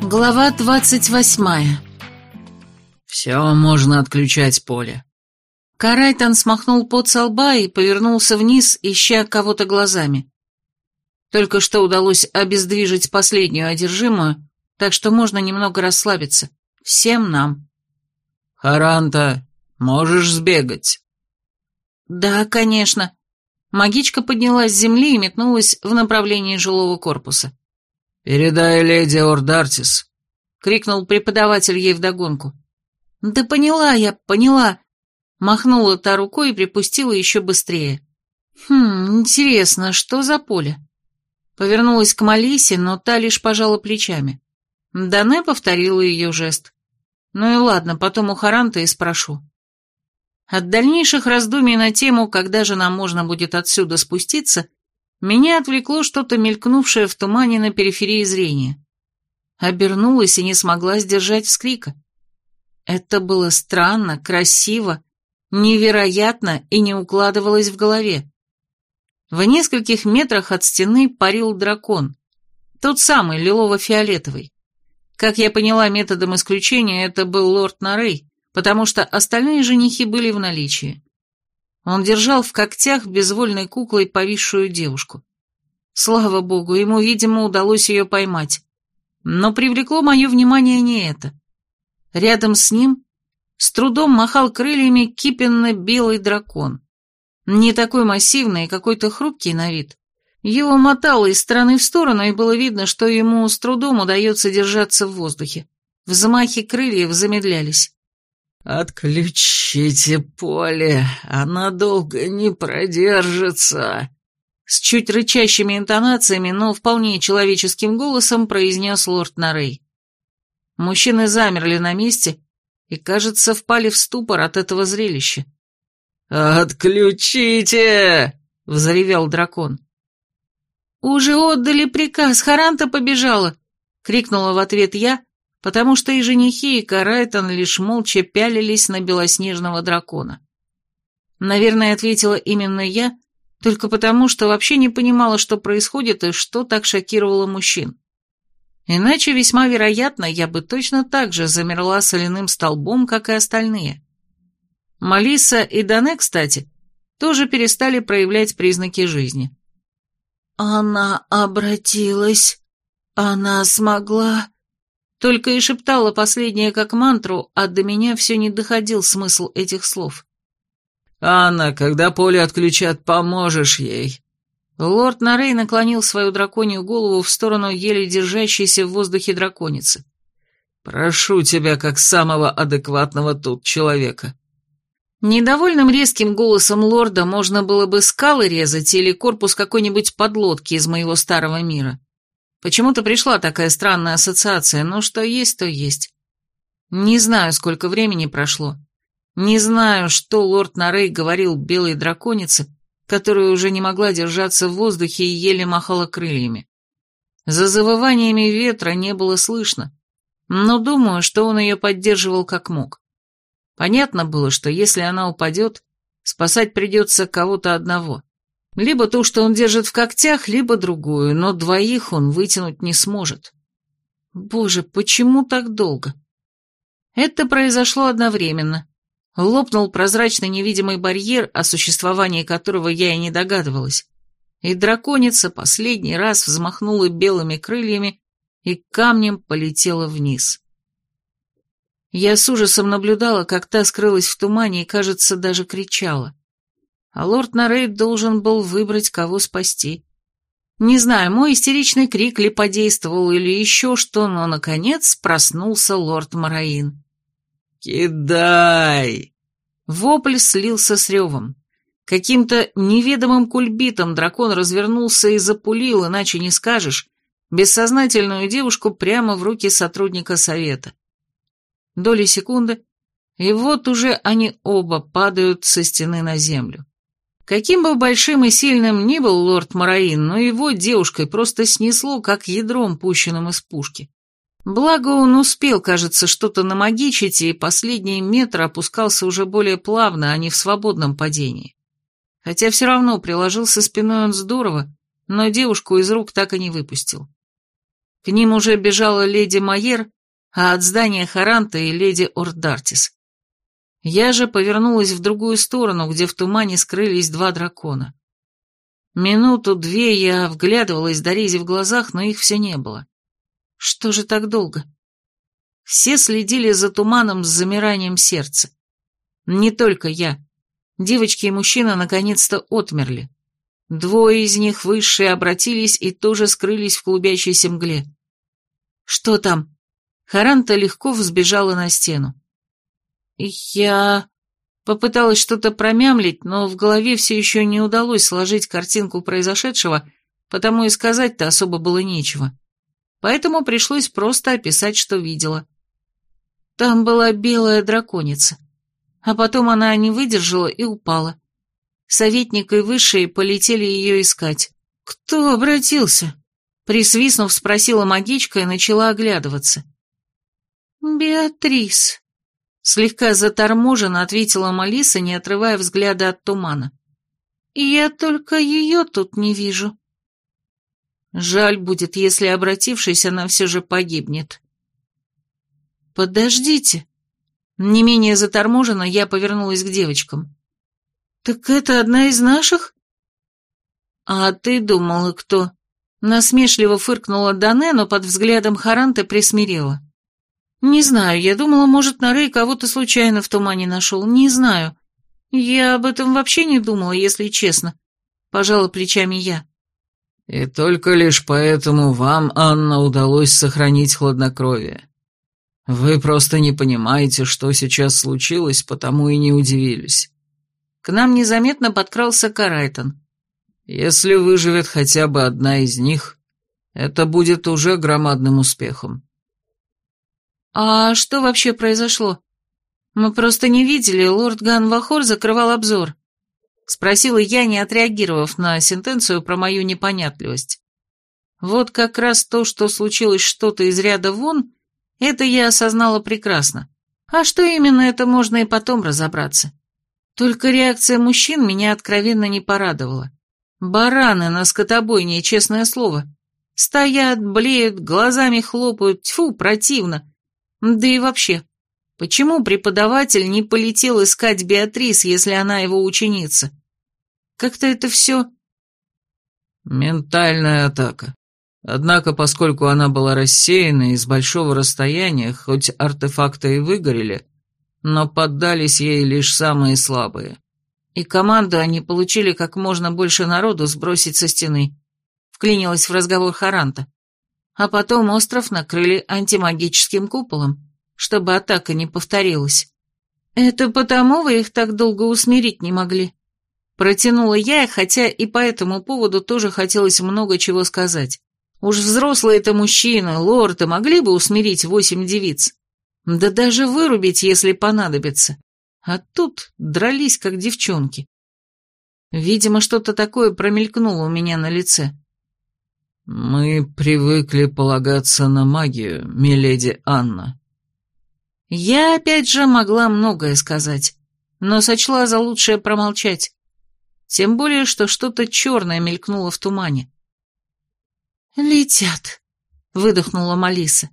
Глава двадцать восьмая «Все можно отключать поле». Карайтан смахнул пот со лба и повернулся вниз, ища кого-то глазами. Только что удалось обездвижить последнюю одержимую, так что можно немного расслабиться. Всем нам. «Харанта, можешь сбегать?» «Да, конечно». Магичка поднялась с земли и метнулась в направлении жилого корпуса. «Передай леди Ордартис», — крикнул преподаватель ей вдогонку. «Да поняла я, поняла», Махнула та рукой и припустила еще быстрее. «Хм, интересно, что за поле?» Повернулась к Малисе, но та лишь пожала плечами. Дане повторила ее жест. «Ну и ладно, потом у Харанта и спрошу». От дальнейших раздумий на тему, когда же нам можно будет отсюда спуститься, меня отвлекло что-то мелькнувшее в тумане на периферии зрения. Обернулась и не смогла сдержать вскрика. Это было странно, красиво невероятно и не укладывалось в голове. В нескольких метрах от стены парил дракон, тот самый лилово-фиолетовый. Как я поняла методом исключения, это был лорд Нарей, потому что остальные женихи были в наличии. Он держал в когтях безвольной куклой повисшую девушку. Слава богу, ему, видимо, удалось ее поймать. Но привлекло мое внимание не это. Рядом с ним с трудом махал крыльями кипенно-белый дракон. Не такой массивный и какой-то хрупкий на вид. Его мотало из стороны в сторону, и было видно, что ему с трудом удается держаться в воздухе. Взмахи крыльев замедлялись. «Отключите поле, она долго не продержится», с чуть рычащими интонациями, но вполне человеческим голосом произнес лорд Нарей. Мужчины замерли на месте, и, кажется, впали в ступор от этого зрелища. «Отключите!» — взревел дракон. «Уже отдали приказ, Харанта побежала!» — крикнула в ответ я, потому что и женихи, и Карайтон лишь молча пялились на белоснежного дракона. Наверное, ответила именно я, только потому, что вообще не понимала, что происходит и что так шокировало мужчин. Иначе весьма вероятно, я бы точно так же замерла соляным столбом, как и остальные. Малиса и Дане, кстати, тоже перестали проявлять признаки жизни. «Она обратилась. Она смогла...» Только и шептала последнее как мантру, а до меня все не доходил смысл этих слов. «Анна, когда поле отключат, поможешь ей», Лорд Нарей наклонил свою драконью голову в сторону еле держащейся в воздухе драконицы. «Прошу тебя, как самого адекватного тут человека». Недовольным резким голосом лорда можно было бы скалы резать или корпус какой-нибудь подлодки из моего старого мира. Почему-то пришла такая странная ассоциация, но что есть, то есть. Не знаю, сколько времени прошло. Не знаю, что лорд Нарей говорил белой драконице, которая уже не могла держаться в воздухе и еле махала крыльями. За завываниями ветра не было слышно, но думаю, что он ее поддерживал как мог. Понятно было, что если она упадет, спасать придется кого-то одного. Либо ту, что он держит в когтях, либо другую, но двоих он вытянуть не сможет. Боже, почему так долго? Это произошло одновременно, Лопнул прозрачный невидимый барьер, о существовании которого я и не догадывалась. И драконица последний раз взмахнула белыми крыльями и камнем полетела вниз. Я с ужасом наблюдала, как та скрылась в тумане и, кажется, даже кричала. А лорд Нарейд должен был выбрать, кого спасти. Не знаю, мой истеричный крик ли подействовал или еще что, но, наконец, проснулся лорд Мараин. «Кидай!» Вопль слился с ревом. Каким-то неведомым кульбитом дракон развернулся и запулил, иначе не скажешь, бессознательную девушку прямо в руки сотрудника совета. Доли секунды, и вот уже они оба падают со стены на землю. Каким бы большим и сильным ни был лорд Мараин, но его девушкой просто снесло, как ядром, пущенным из пушки. Благо он успел, кажется, что-то намагичить, и последние метры опускался уже более плавно, а не в свободном падении. Хотя все равно приложился спиной он здорово, но девушку из рук так и не выпустил. К ним уже бежала леди Майер, а от здания Харанта и леди Ордартис. Я же повернулась в другую сторону, где в тумане скрылись два дракона. Минуту-две я вглядывалась до рези в глазах, но их все не было. Что же так долго? Все следили за туманом с замиранием сердца. Не только я. Девочки и мужчина наконец-то отмерли. Двое из них высшие обратились и тоже скрылись в клубящейся мгле. «Что там?» Харанта легко взбежала на стену. «Я...» Попыталась что-то промямлить, но в голове все еще не удалось сложить картинку произошедшего, потому и сказать-то особо было нечего. Поэтому пришлось просто описать, что видела. Там была белая драконица. А потом она не выдержала и упала. Советник и высшие полетели ее искать. «Кто обратился?» Присвистнув, спросила магичка и начала оглядываться. «Беатрис», — слегка заторможенно ответила Малиса, не отрывая взгляда от тумана. «Я только ее тут не вижу». Жаль будет, если, обратившись, она все же погибнет. «Подождите!» Не менее заторможенно я повернулась к девочкам. «Так это одна из наших?» «А ты думала, кто?» Насмешливо фыркнула Дане, но под взглядом Харанта присмирела. «Не знаю, я думала, может, Нарей кого-то случайно в тумане нашел, не знаю. Я об этом вообще не думала, если честно», — пожала плечами я. «И только лишь поэтому вам, Анна, удалось сохранить хладнокровие. Вы просто не понимаете, что сейчас случилось, потому и не удивились. К нам незаметно подкрался Карайтон. Если выживет хотя бы одна из них, это будет уже громадным успехом. А что вообще произошло? Мы просто не видели, лорд Ганвахор закрывал обзор. Спросила я, не отреагировав на сентенцию про мою непонятливость. Вот как раз то, что случилось что-то из ряда вон, это я осознала прекрасно. А что именно, это можно и потом разобраться. Только реакция мужчин меня откровенно не порадовала. Бараны на скотобойне, честное слово. Стоят, блеют, глазами хлопают, тьфу, противно. Да и вообще, почему преподаватель не полетел искать Беатрис, если она его ученица? Как-то это все... Ментальная атака. Однако, поскольку она была рассеяна из большого расстояния, хоть артефакты и выгорели, но поддались ей лишь самые слабые. И команду они получили как можно больше народу сбросить со стены. Вклинилась в разговор Харанта. А потом остров накрыли антимагическим куполом, чтобы атака не повторилась. «Это потому вы их так долго усмирить не могли?» Протянула я, хотя и по этому поводу тоже хотелось много чего сказать. Уж взрослые это мужчины, лорды, могли бы усмирить восемь девиц. Да даже вырубить, если понадобится. А тут дрались, как девчонки. Видимо, что-то такое промелькнуло у меня на лице. «Мы привыкли полагаться на магию, миледи Анна». Я опять же могла многое сказать, но сочла за лучшее промолчать. Тем более, что что-то черное мелькнуло в тумане. «Летят», — выдохнула Малиса.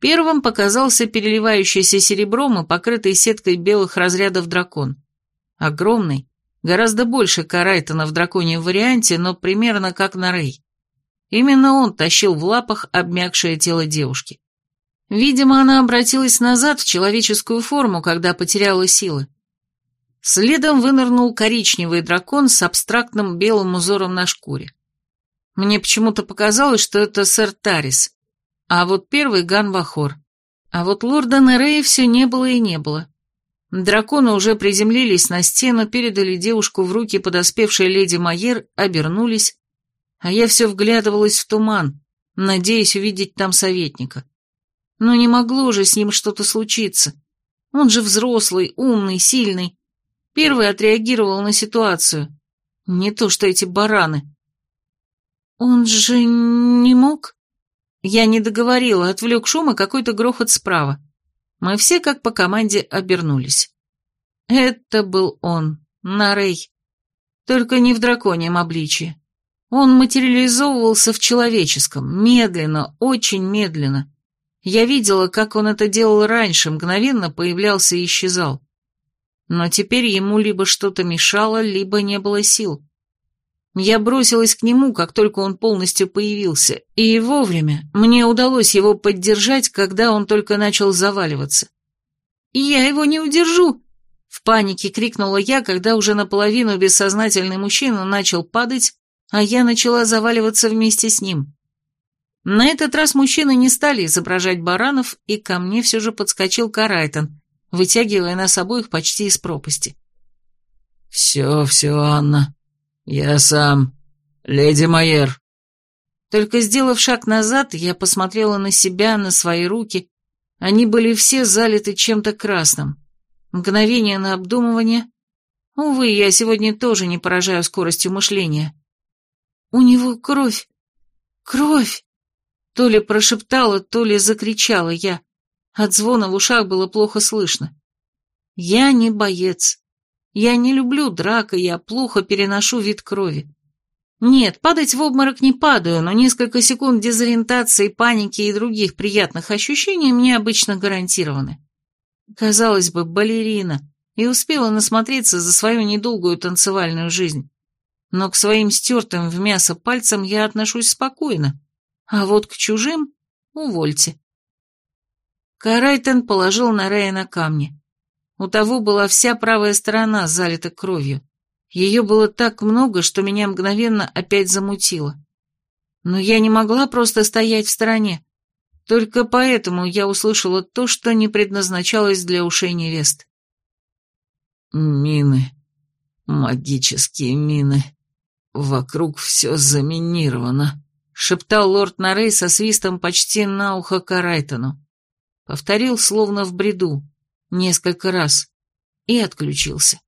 Первым показался переливающийся серебром и покрытый сеткой белых разрядов дракон. Огромный, гораздо больше Карайтона в драконьем варианте, но примерно как на Рей. Именно он тащил в лапах обмякшее тело девушки. Видимо, она обратилась назад в человеческую форму, когда потеряла силы. Следом вынырнул коричневый дракон с абстрактным белым узором на шкуре. Мне почему-то показалось, что это сэр Тарис, а вот первый Ганвахор. А вот лорда Нерея все не было и не было. Драконы уже приземлились на стену, передали девушку в руки подоспевшей леди Майер, обернулись, а я все вглядывалась в туман, надеясь увидеть там советника. Но не могло же с ним что-то случиться. Он же взрослый, умный, сильный. Первый отреагировал на ситуацию. Не то что эти бараны. «Он же не мог?» Я не договорила, отвлек шум и какой-то грохот справа. Мы все, как по команде, обернулись. Это был он, Нарей. только не в драконьем обличии. Он материализовывался в человеческом, медленно, очень медленно. Я видела, как он это делал раньше, мгновенно появлялся и исчезал. Но теперь ему либо что-то мешало, либо не было сил. Я бросилась к нему, как только он полностью появился, и вовремя мне удалось его поддержать, когда он только начал заваливаться. «Я его не удержу!» В панике крикнула я, когда уже наполовину бессознательный мужчина начал падать, а я начала заваливаться вместе с ним. На этот раз мужчины не стали изображать баранов, и ко мне все же подскочил Карайтон, вытягивая нас обоих почти из пропасти. «Все, все, Анна, я сам. Леди Майер». Только сделав шаг назад, я посмотрела на себя, на свои руки. Они были все залиты чем-то красным. Мгновение на обдумывание. Увы, я сегодня тоже не поражаю скоростью мышления. «У него кровь! Кровь!» То ли прошептала, то ли закричала я. От звона в ушах было плохо слышно. «Я не боец. Я не люблю драка, я плохо переношу вид крови. Нет, падать в обморок не падаю, но несколько секунд дезориентации, паники и других приятных ощущений мне обычно гарантированы. Казалось бы, балерина, и успела насмотреться за свою недолгую танцевальную жизнь но к своим стертым в мясо пальцам я отношусь спокойно, а вот к чужим — увольте. Карайтен положил на Рея на камни. У того была вся правая сторона залита кровью. Ее было так много, что меня мгновенно опять замутило. Но я не могла просто стоять в стороне. Только поэтому я услышала то, что не предназначалось для ушей невест. «Мины. Магические мины», «Вокруг все заминировано», — шептал лорд Нарей со свистом почти на ухо Карайтону. Повторил, словно в бреду, несколько раз, и отключился.